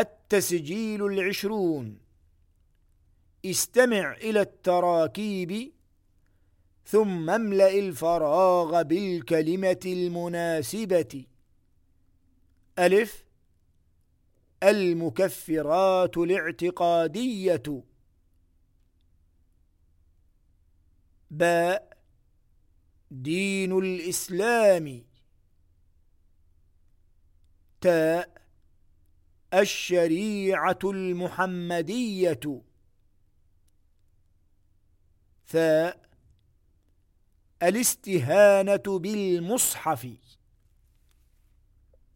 التسجيل العشرون. استمع إلى التراكيب ثم املأ الفراغ بالكلمة المناسبة. ألف. المكفرات الاعتقادية. باء. دين الإسلام. تاء. الشريعة المحمدية. ثاء الاستهانة بالمصحف.